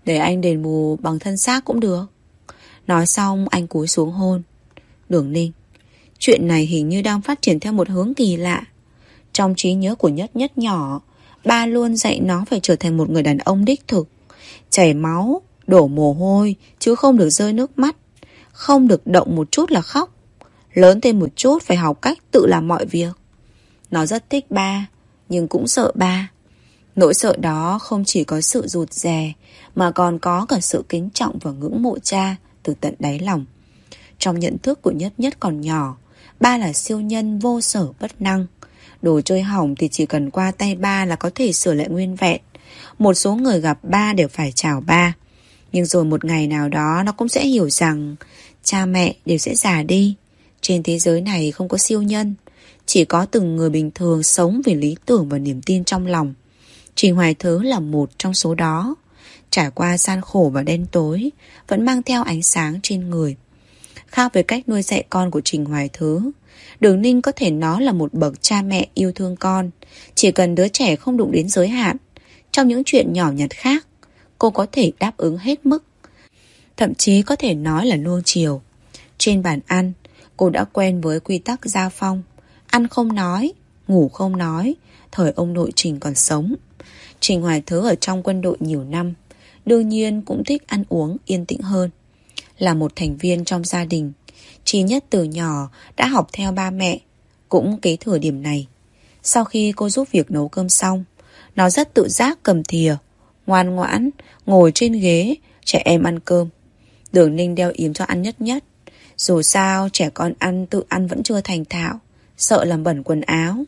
Để anh đền bù bằng thân xác cũng được. Nói xong anh cúi xuống hôn. Đường Ninh, chuyện này hình như đang phát triển theo một hướng kỳ lạ. Trong trí nhớ của nhất nhất nhỏ, Ba luôn dạy nó phải trở thành một người đàn ông đích thực Chảy máu, đổ mồ hôi, chứ không được rơi nước mắt. Không được động một chút là khóc. Lớn thêm một chút phải học cách tự làm mọi việc. Nó rất thích ba, nhưng cũng sợ ba. Nỗi sợ đó không chỉ có sự rụt rè, mà còn có cả sự kính trọng và ngưỡng mộ cha từ tận đáy lòng. Trong nhận thức của Nhất Nhất còn nhỏ, ba là siêu nhân vô sở bất năng. Đồ chơi hỏng thì chỉ cần qua tay ba là có thể sửa lại nguyên vẹn. Một số người gặp ba đều phải chào ba. Nhưng rồi một ngày nào đó nó cũng sẽ hiểu rằng cha mẹ đều sẽ già đi. Trên thế giới này không có siêu nhân, chỉ có từng người bình thường sống vì lý tưởng và niềm tin trong lòng. Trình Hoài Thứ là một trong số đó. Trải qua gian khổ và đen tối, vẫn mang theo ánh sáng trên người. Khác với cách nuôi dạy con của Trình Hoài Thứ, Đường Ninh có thể nói là một bậc cha mẹ yêu thương con. Chỉ cần đứa trẻ không đụng đến giới hạn, trong những chuyện nhỏ nhặt khác, cô có thể đáp ứng hết mức. Thậm chí có thể nói là nuông chiều. Trên bàn ăn, cô đã quen với quy tắc gia phong. Ăn không nói, ngủ không nói, thời ông nội Trình còn sống. Trình Hoài Thứ ở trong quân đội nhiều năm, đương nhiên cũng thích ăn uống yên tĩnh hơn. Là một thành viên trong gia đình, Chi Nhất từ nhỏ đã học theo ba mẹ, cũng kế thừa điểm này. Sau khi cô giúp việc nấu cơm xong, nó rất tự giác cầm thìa, ngoan ngoãn, ngồi trên ghế, trẻ em ăn cơm. Đường Ninh đeo yếm cho ăn nhất nhất. Dù sao, trẻ con ăn tự ăn vẫn chưa thành thạo, sợ làm bẩn quần áo.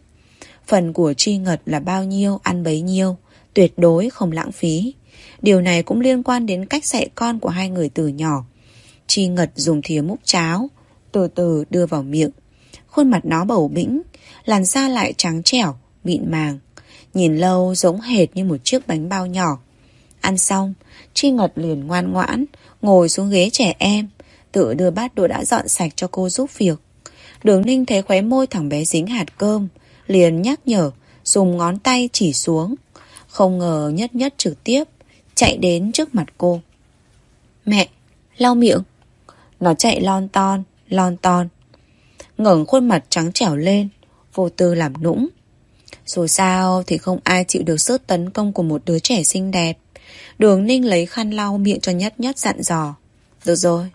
Phần của Chi Ngật là bao nhiêu, ăn bấy nhiêu, tuyệt đối không lãng phí. Điều này cũng liên quan đến cách dạy con của hai người từ nhỏ. Chi Ngật dùng thìa múc cháo, từ từ đưa vào miệng. Khuôn mặt nó bầu bĩnh, làn da lại trắng trẻo, mịn màng. Nhìn lâu giống hệt như một chiếc bánh bao nhỏ. Ăn xong, Chi Ngật liền ngoan ngoãn, ngồi xuống ghế trẻ em, tự đưa bát đồ đã dọn sạch cho cô giúp việc. Đường Ninh thấy khóe môi thằng bé dính hạt cơm, liền nhắc nhở, dùng ngón tay chỉ xuống. Không ngờ nhất nhất trực tiếp, chạy đến trước mặt cô. Mẹ, lau miệng. Nó chạy lon ton, lon ton. ngẩng khuôn mặt trắng trẻo lên, vô tư làm nũng. Dù sao thì không ai chịu được sức tấn công của một đứa trẻ xinh đẹp. Đường Ninh lấy khăn lau miệng cho Nhất Nhất dặn dò. Được rồi.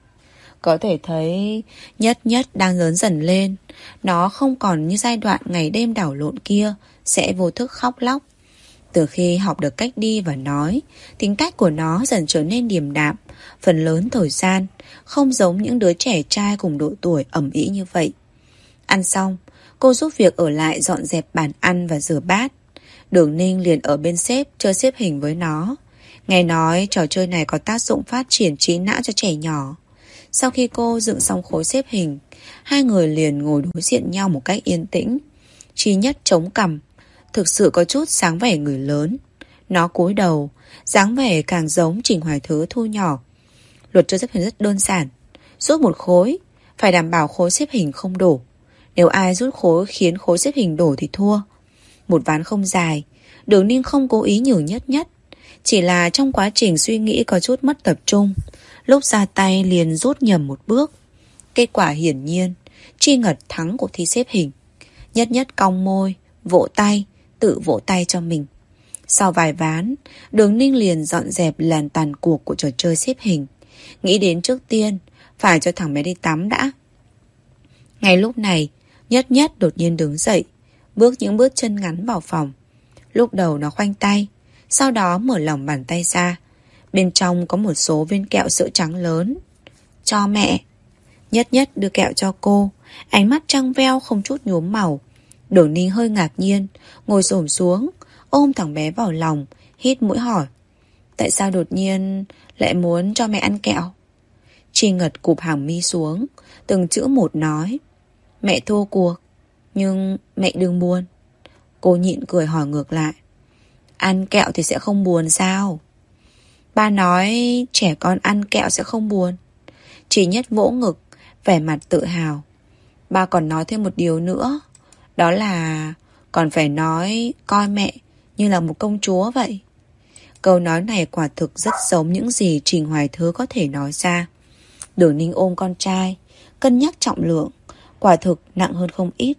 Có thể thấy Nhất Nhất đang lớn dần lên. Nó không còn như giai đoạn ngày đêm đảo lộn kia, sẽ vô thức khóc lóc. Từ khi học được cách đi và nói, tính cách của nó dần trở nên điềm đạm, phần lớn thời gian, không giống những đứa trẻ trai cùng độ tuổi ẩm ý như vậy. Ăn xong, cô giúp việc ở lại dọn dẹp bàn ăn và rửa bát. Đường Ninh liền ở bên xếp chơi xếp hình với nó. Nghe nói trò chơi này có tác dụng phát triển trí não cho trẻ nhỏ. Sau khi cô dựng xong khối xếp hình, hai người liền ngồi đối diện nhau một cách yên tĩnh. Chi nhất chống cằm, thực sự có chút sáng vẻ người lớn. Nó cúi đầu, dáng vẻ càng giống Trình Hoài Thứ thu nhỏ. Luật chơi xếp hình rất đơn giản. Rút một khối, phải đảm bảo khối xếp hình không đổ. Nếu ai rút khối khiến khối xếp hình đổ thì thua. Một ván không dài, đường ninh không cố ý nhử nhất nhất. Chỉ là trong quá trình suy nghĩ có chút mất tập trung. Lúc ra tay liền rút nhầm một bước. Kết quả hiển nhiên, Chi Ngật thắng cuộc thi xếp hình. Nhất nhất cong môi, vỗ tay, tự vỗ tay cho mình. Sau vài ván, đường ninh liền dọn dẹp làn tàn cuộc của trò chơi xếp hình. Nghĩ đến trước tiên, phải cho thằng bé đi tắm đã. Ngay lúc này, nhất nhất đột nhiên đứng dậy, bước những bước chân ngắn vào phòng. Lúc đầu nó khoanh tay, sau đó mở lòng bàn tay ra. Bên trong có một số viên kẹo sữa trắng lớn. Cho mẹ. Nhất nhất đưa kẹo cho cô, ánh mắt trăng veo không chút nhuốm màu. đổ ninh hơi ngạc nhiên, ngồi xổm xuống, ôm thằng bé vào lòng, hít mũi hỏi. Tại sao đột nhiên lại muốn cho mẹ ăn kẹo? Chi ngật cụp hàng mi xuống, từng chữ một nói. Mẹ thua cuộc, nhưng mẹ đừng buồn. Cô nhịn cười hỏi ngược lại. Ăn kẹo thì sẽ không buồn sao? Ba nói trẻ con ăn kẹo sẽ không buồn. Chỉ nhất vỗ ngực, vẻ mặt tự hào. Ba còn nói thêm một điều nữa. Đó là còn phải nói coi mẹ như là một công chúa vậy. Câu nói này quả thực rất giống những gì Trình Hoài Thứ có thể nói ra. Đường Ninh ôm con trai, cân nhắc trọng lượng, quả thực nặng hơn không ít.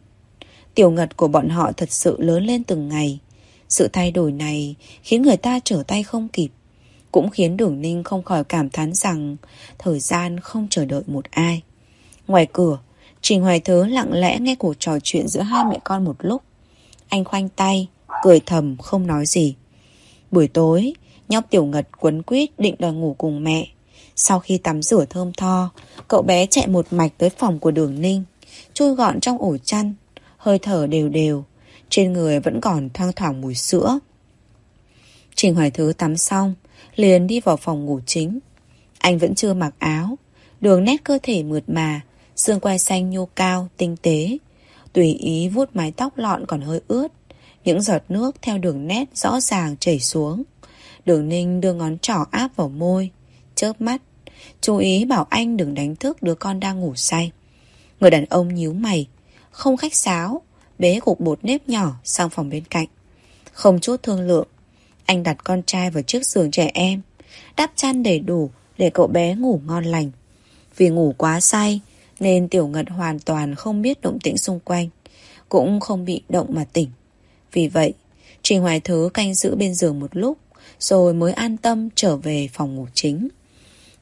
Tiểu ngật của bọn họ thật sự lớn lên từng ngày. Sự thay đổi này khiến người ta trở tay không kịp. Cũng khiến đường ninh không khỏi cảm thán rằng Thời gian không chờ đợi một ai. Ngoài cửa, Trình Hoài Thứ lặng lẽ nghe cuộc trò chuyện giữa hai mẹ con một lúc. Anh khoanh tay, Cười thầm, không nói gì. Buổi tối, Nhóc Tiểu Ngật quấn quýt định đòi ngủ cùng mẹ. Sau khi tắm rửa thơm tho, Cậu bé chạy một mạch tới phòng của đường ninh, Chui gọn trong ổ chăn, Hơi thở đều đều, Trên người vẫn còn thoang thoảng mùi sữa. Trình Hoài Thứ tắm xong Liền đi vào phòng ngủ chính. Anh vẫn chưa mặc áo Đường nét cơ thể mượt mà Xương quai xanh nhô cao, tinh tế. Tùy ý vuốt mái tóc lọn còn hơi ướt Những giọt nước theo đường nét rõ ràng chảy xuống. Đường ninh đưa ngón trỏ áp vào môi Chớp mắt Chú ý bảo anh đừng đánh thức đứa con đang ngủ say. Người đàn ông nhíu mày Không khách sáo Bế cục bột nếp nhỏ sang phòng bên cạnh. Không chút thương lượng anh đặt con trai vào chiếc giường trẻ em, Đắp chăn đầy đủ Để cậu bé ngủ ngon lành Vì ngủ quá say, Nên Tiểu Ngật hoàn toàn không biết động tĩnh xung quanh, Cũng không bị động mà tỉnh Vì vậy, Trình Hoài Thứ canh giữ bên giường một lúc, Rồi mới an tâm trở về phòng ngủ chính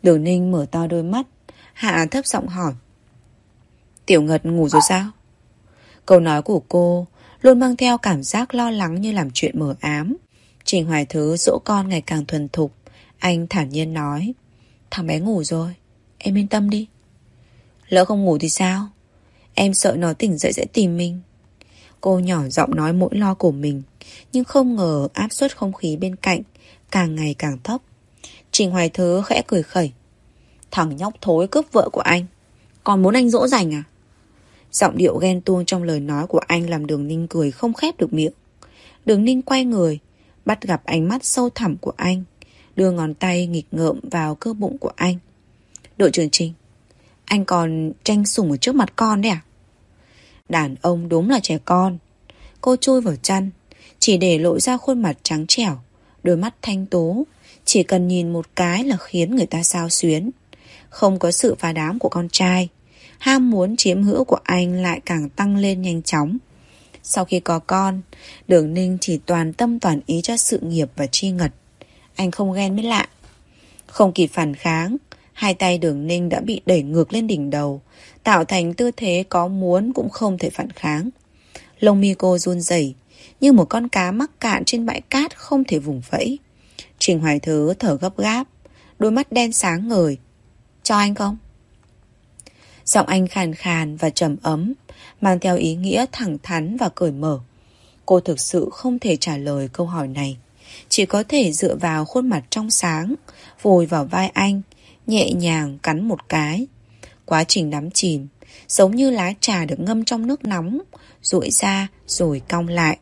Đường Ninh mở to đôi mắt, Hạ thấp giọng hỏi, Tiểu Ngật ngủ rồi sao? Câu nói của cô luôn mang theo cảm giác lo lắng như làm chuyện mờ ám. Trình Hoài Thứ dỗ con ngày càng thuần thục. Anh thản nhiên nói Thằng bé ngủ rồi, em yên tâm đi. Lỡ không ngủ thì sao? Em sợ nó tỉnh dậy sẽ tìm mình. Cô nhỏ giọng nói mỗi lo của mình Nhưng không ngờ áp suất không khí bên cạnh Càng ngày càng thấp Trình Hoài Thứ khẽ cười khẩy Thằng nhóc thối cướp vợ của anh Còn muốn anh dỗ dành à Giọng điệu ghen tuông trong lời nói của anh Làm đường ninh cười không khép được miệng Đường ninh quay người Bắt gặp ánh mắt sâu thẳm của anh, Đưa ngón tay nghịch ngợm vào cơ bụng của anh. Đội trưởng Trinh Anh còn tranh sủng ở trước mặt con đấy à? Đàn ông đúng là trẻ con. Cô chui vào chăn, Chỉ để lộ ra khuôn mặt trắng trẻo, Đôi mắt thanh tố Chỉ cần nhìn một cái là khiến người ta sao xuyến. Không có sự phá đám của con trai, Ham muốn chiếm hữu của anh lại càng tăng lên nhanh chóng. Sau khi có con, Đường Ninh chỉ toàn tâm toàn ý cho sự nghiệp và chi ngật. Anh không ghen mới lạ. Không kịp phản kháng, Hai tay đường ninh đã bị đẩy ngược lên đỉnh đầu, Tạo thành tư thế có muốn cũng không thể phản kháng. Lông mi cô run rẩy, Như một con cá mắc cạn trên bãi cát không thể vùng vẫy. Trình Hoài Thứ thở gấp gáp, Đôi mắt đen sáng ngời. Cho anh không? Giọng anh khàn khàn và trầm ấm, Mang theo ý nghĩa thẳng thắn và cởi mở. Cô thực sự không thể trả lời câu hỏi này. Chỉ có thể dựa vào khuôn mặt trong sáng, Vùi vào vai anh, Nhẹ nhàng cắn một cái. Quá trình đắm chìm, Giống như lá trà được ngâm trong nước nóng rụi ra rồi cong lại.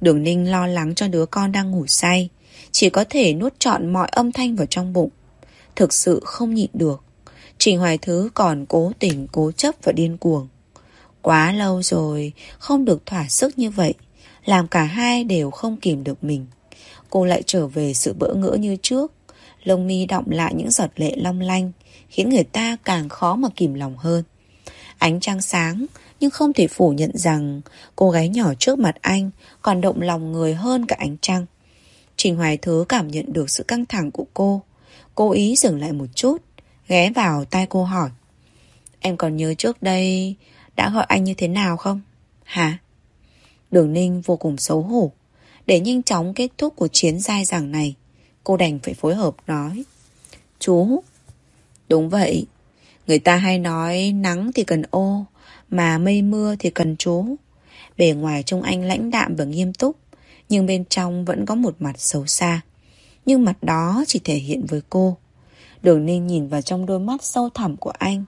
Đường ninh lo lắng cho đứa con đang ngủ say, Chỉ có thể nuốt trọn mọi âm thanh vào trong bụng. Thực sự không nhịn được. Trình Hoài Thứ còn cố tình, cố chấp và điên cuồng. Quá lâu rồi, Không được thỏa sức như vậy, Làm cả hai đều không kìm được mình. Cô lại trở về sự bỡ ngỡ như trước. Lông mi động lại những giọt lệ long lanh, Khiến người ta càng khó mà kìm lòng hơn. Ánh trăng sáng, Nhưng không thể phủ nhận rằng Cô gái nhỏ trước mặt anh Còn động lòng người hơn cả ánh trăng. Trình Hoài Thứ cảm nhận được sự căng thẳng của cô. Cố ý dừng lại một chút Ghé vào tai cô hỏi. Em còn nhớ trước đây Đã gọi anh như thế nào không? Hả? Đường Ninh vô cùng xấu hổ. Để nhanh chóng kết thúc cuộc chiến dai dẳng này Cô đành phải phối hợp nói. Chú? Đúng vậy. Người ta hay nói nắng thì cần ô Mà mây mưa thì cần chú. Bề ngoài trông anh lãnh đạm và nghiêm túc Nhưng bên trong vẫn có một mặt xấu xa. Nhưng mặt đó chỉ thể hiện với cô Đường ninh nhìn vào trong đôi mắt sâu thẳm của anh,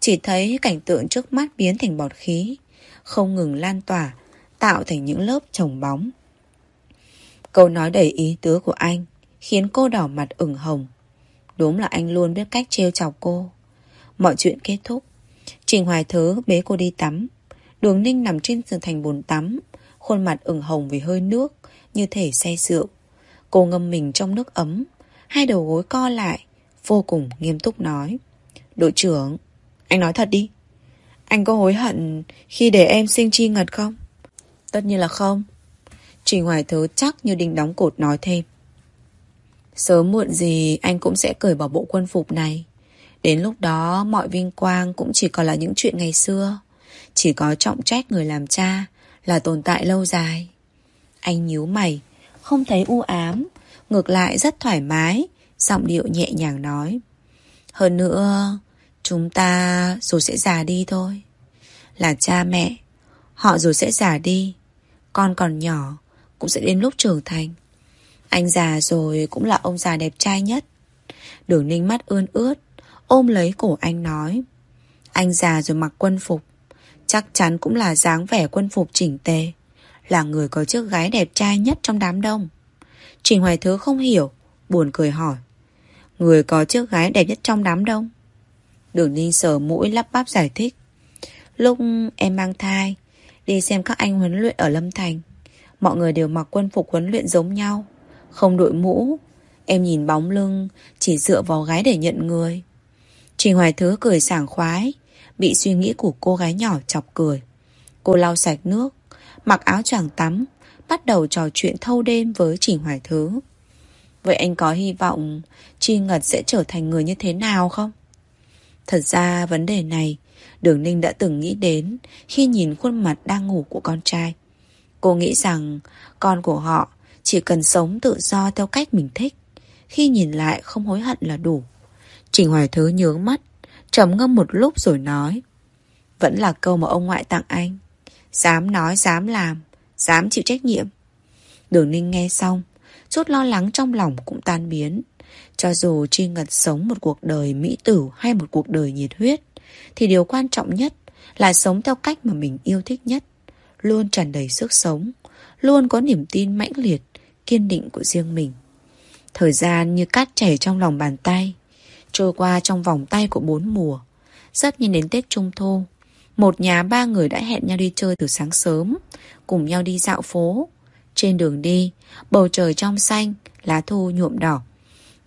Chỉ thấy cảnh tượng trước mắt biến thành bọt khí, Không ngừng lan tỏa, Tạo thành những lớp trồng bóng. Câu nói đầy ý tứ của anh Khiến cô đỏ mặt ửng hồng. Đúng là anh luôn biết cách trêu chọc cô. Mọi chuyện kết thúc. Trình Hoài Thứ bế cô đi tắm. Đường Ninh nằm trên giường thành bồn tắm, Khuôn mặt ửng hồng vì hơi nước, Như thể say rượu. Cô ngâm mình trong nước ấm, Hai đầu gối co lại Vô cùng nghiêm túc nói Đội trưởng Anh nói thật đi Anh có hối hận khi để em sinh chi ngật không? Tất nhiên là không Trình Hoài Thứ chắc như đinh đóng cột nói thêm Sớm muộn gì anh cũng sẽ cởi bỏ bộ quân phục này. Đến lúc đó mọi vinh quang cũng chỉ còn là những chuyện ngày xưa. Chỉ có trọng trách người làm cha là tồn tại lâu dài. Anh nhíu mày, không thấy u ám, ngược lại rất thoải mái, giọng điệu nhẹ nhàng nói. Hơn nữa, chúng ta rồi sẽ già đi thôi. Là cha mẹ, họ rồi sẽ già đi. Con còn nhỏ, cũng sẽ đến lúc trưởng thành. Anh già rồi cũng là ông già đẹp trai nhất. Đường ninh mắt ươn ướt, ôm lấy cổ anh nói. Anh già rồi mặc quân phục, chắc chắn cũng là dáng vẻ quân phục chỉnh tề. Là người có chiếc gái đẹp trai nhất trong đám đông. Trình Hoài Thứ không hiểu, buồn cười hỏi. Người có chiếc gái đẹp nhất trong đám đông. Đường ninh sờ mũi lắp bắp giải thích. Lúc em mang thai, đi xem các anh huấn luyện ở Lâm Thành. Mọi người đều mặc quân phục huấn luyện giống nhau. Không đội mũ Em nhìn bóng lưng Chỉ dựa vào gái để nhận người Trình Hoài Thứ cười sảng khoái Bị suy nghĩ của cô gái nhỏ chọc cười Cô lau sạch nước Mặc áo choàng tắm Bắt đầu trò chuyện thâu đêm với Trình Hoài Thứ Vậy anh có hy vọng Chi Ngật sẽ trở thành người như thế nào không? Thật ra vấn đề này Đường Ninh đã từng nghĩ đến Khi nhìn khuôn mặt đang ngủ của con trai. Cô nghĩ rằng Con của họ chỉ cần sống tự do theo cách mình thích Khi nhìn lại không hối hận là đủ. Trình Hoài Thứ nhướng mắt trầm ngâm một lúc rồi nói Vẫn là câu mà ông ngoại tặng anh. Dám nói, dám làm Dám chịu trách nhiệm. Đường Ninh nghe xong Chút lo lắng trong lòng cũng tan biến Cho dù Chi Ngật sống một cuộc đời mỹ tử Hay một cuộc đời nhiệt huyết Thì điều quan trọng nhất Là sống theo cách mà mình yêu thích nhất Luôn tràn đầy sức sống Luôn có niềm tin mãnh liệt kiên định của riêng mình. Thời gian như cát chảy trong lòng bàn tay, trôi qua trong vòng tay của bốn mùa. Rất nhanh đến Tết Trung Thu, một nhà ba người đã hẹn nhau đi chơi từ sáng sớm, cùng nhau đi dạo phố. Trên đường đi, bầu trời trong xanh, lá thu nhuộm đỏ.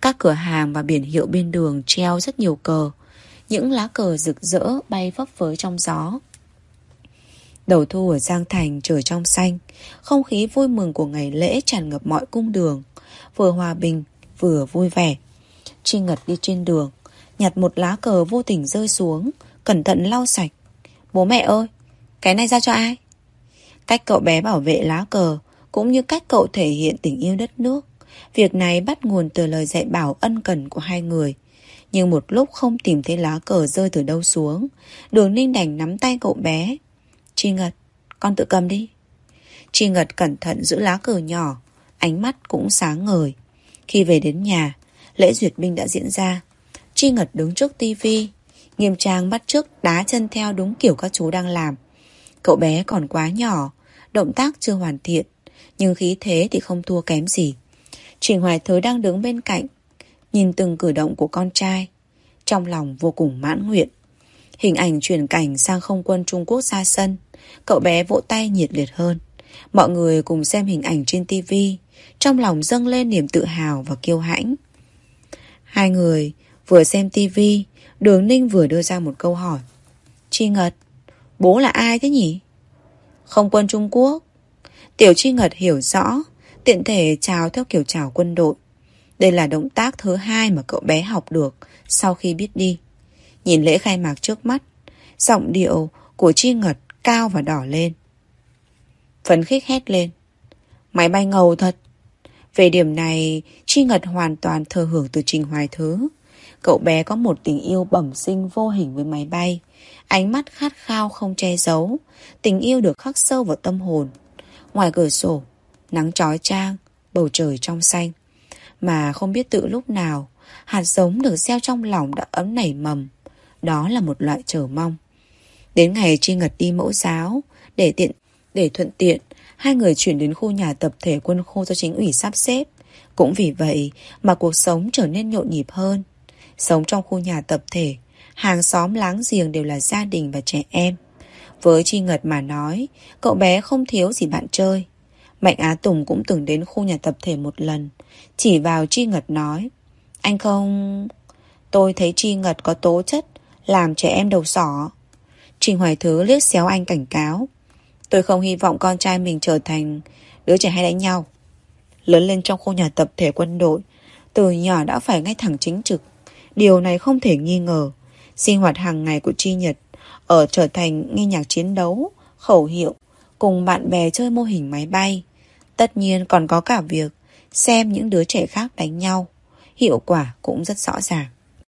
Các cửa hàng và biển hiệu bên đường treo rất nhiều cờ. Những lá cờ rực rỡ bay phấp phới trong gió. Đầu thu ở Giang Thành trời trong xanh, không khí vui mừng của ngày lễ tràn ngập mọi cung đường, vừa hòa bình, vừa vui vẻ. chi Ngật đi trên đường, nhặt một lá cờ vô tình rơi xuống, cẩn thận lau sạch. Bố mẹ ơi, cái này ra cho ai? Cách cậu bé bảo vệ lá cờ, cũng như cách cậu thể hiện tình yêu đất nước. Việc này bắt nguồn từ lời dạy bảo ân cần của hai người. Nhưng một lúc không tìm thấy lá cờ rơi từ đâu xuống, đường ninh đành nắm tay cậu bé, Chi Ngật, con tự cầm đi. Chi Ngật cẩn thận giữ lá cờ nhỏ, ánh mắt cũng sáng ngời. Khi về đến nhà, lễ duyệt binh đã diễn ra. Chi Ngật đứng trước tivi, nghiêm trang bắt trước đá chân theo đúng kiểu các chú đang làm. Cậu bé còn quá nhỏ, động tác chưa hoàn thiện, nhưng khí thế thì không thua kém gì. Trình Hoài Thứ đang đứng bên cạnh, nhìn từng cử động của con trai, trong lòng vô cùng mãn nguyện. Hình ảnh chuyển cảnh sang không quân Trung Quốc ra sân. Cậu bé vỗ tay nhiệt liệt hơn. Mọi người cùng xem hình ảnh trên TV, trong lòng dâng lên niềm tự hào và kiêu hãnh. Hai người vừa xem TV, Đường Ninh vừa đưa ra một câu hỏi. Chi Ngật, bố là ai thế nhỉ? Không quân Trung Quốc. Tiểu Chi Ngật hiểu rõ, tiện thể chào theo kiểu chào quân đội. Đây là động tác thứ hai mà cậu bé học được sau khi biết đi. Nhìn lễ khai mạc trước mắt, giọng điệu của Chi Ngật cao và đỏ lên. Phấn khích hét lên. Máy bay ngầu thật. Về điểm này, Chi Ngật hoàn toàn thừa hưởng từ Trình Hoài Thứ. Cậu bé có một tình yêu bẩm sinh vô hình với máy bay. Ánh mắt khát khao không che giấu. Tình yêu được khắc sâu vào tâm hồn. Ngoài cửa sổ, nắng trói trang, bầu trời trong xanh. Mà không biết tự lúc nào, hạt giống được gieo trong lòng đã ấm nảy mầm. Đó là một loại chờ mong. Đến ngày Chi Ngật đi mẫu giáo, để tiện để thuận tiện, hai người chuyển đến khu nhà tập thể quân khu do chính ủy sắp xếp. Cũng vì vậy mà cuộc sống trở nên nhộn nhịp hơn. Sống trong khu nhà tập thể, hàng xóm láng giềng đều là gia đình và trẻ em. Với Chi Ngật mà nói, cậu bé không thiếu gì bạn chơi. Mạnh Á Tùng cũng từng đến khu nhà tập thể một lần. Chỉ vào Chi Ngật nói, anh không... Tôi thấy Chi Ngật có tố chất, làm trẻ em đầu sỏ. Trình Hoài Thứ liếc xéo anh cảnh cáo. Tôi không hy vọng con trai mình trở thành đứa trẻ hay đánh nhau. Lớn lên trong khu nhà tập thể quân đội, Từ nhỏ đã phải ngay thẳng chính trực Điều này không thể nghi ngờ Sinh hoạt hàng ngày của Chi Nhật ở trở thành nghe nhạc chiến đấu, Khẩu hiệu, Cùng bạn bè chơi mô hình máy bay. Tất nhiên còn có cả việc Xem những đứa trẻ khác đánh nhau. Hiệu quả cũng rất rõ ràng.